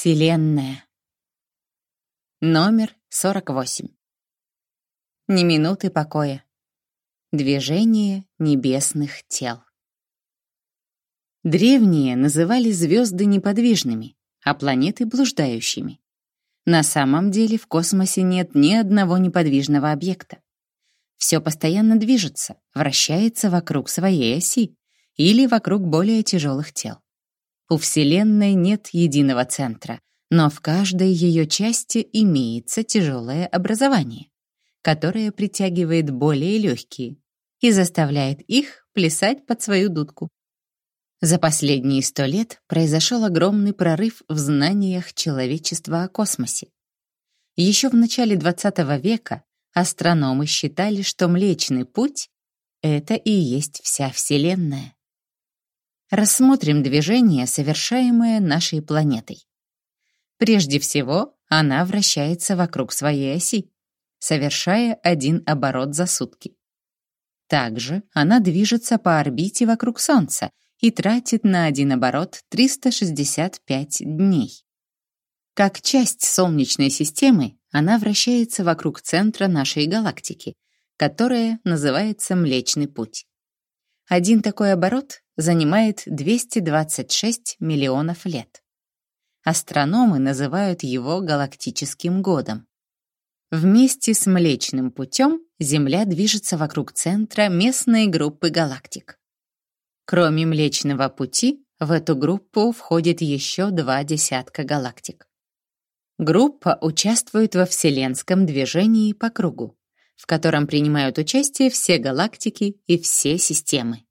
Вселенная. Номер 48. Ни минуты покоя. Движение небесных тел. Древние называли звезды неподвижными, а планеты блуждающими. На самом деле в космосе нет ни одного неподвижного объекта. Все постоянно движется, вращается вокруг своей оси или вокруг более тяжелых тел. У Вселенной нет единого центра, но в каждой ее части имеется тяжелое образование, которое притягивает более легкие и заставляет их плясать под свою дудку. За последние сто лет произошел огромный прорыв в знаниях человечества о космосе. Еще в начале XX века астрономы считали, что Млечный Путь — это и есть вся Вселенная. Рассмотрим движение, совершаемое нашей планетой. Прежде всего, она вращается вокруг своей оси, совершая один оборот за сутки. Также она движется по орбите вокруг Солнца и тратит на один оборот 365 дней. Как часть Солнечной системы, она вращается вокруг центра нашей галактики, которая называется Млечный Путь. Один такой оборот занимает 226 миллионов лет. Астрономы называют его галактическим годом. Вместе с Млечным путем Земля движется вокруг центра местной группы галактик. Кроме Млечного пути, в эту группу входит еще два десятка галактик. Группа участвует во вселенском движении по кругу, в котором принимают участие все галактики и все системы.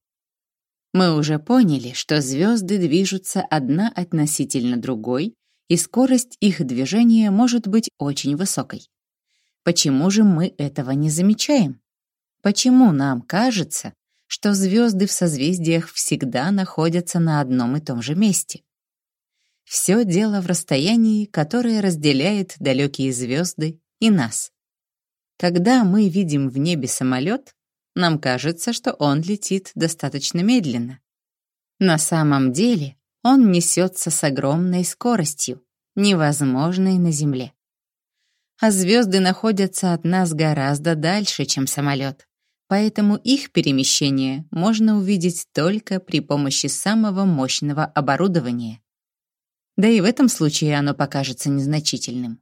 Мы уже поняли, что звезды движутся одна относительно другой, и скорость их движения может быть очень высокой. Почему же мы этого не замечаем? Почему нам кажется, что звезды в созвездиях всегда находятся на одном и том же месте? Все дело в расстоянии, которое разделяет далекие звезды и нас. Когда мы видим в небе самолет, нам кажется, что он летит достаточно медленно. На самом деле он несется с огромной скоростью, невозможной на Земле. А звезды находятся от нас гораздо дальше, чем самолет, поэтому их перемещение можно увидеть только при помощи самого мощного оборудования. Да и в этом случае оно покажется незначительным.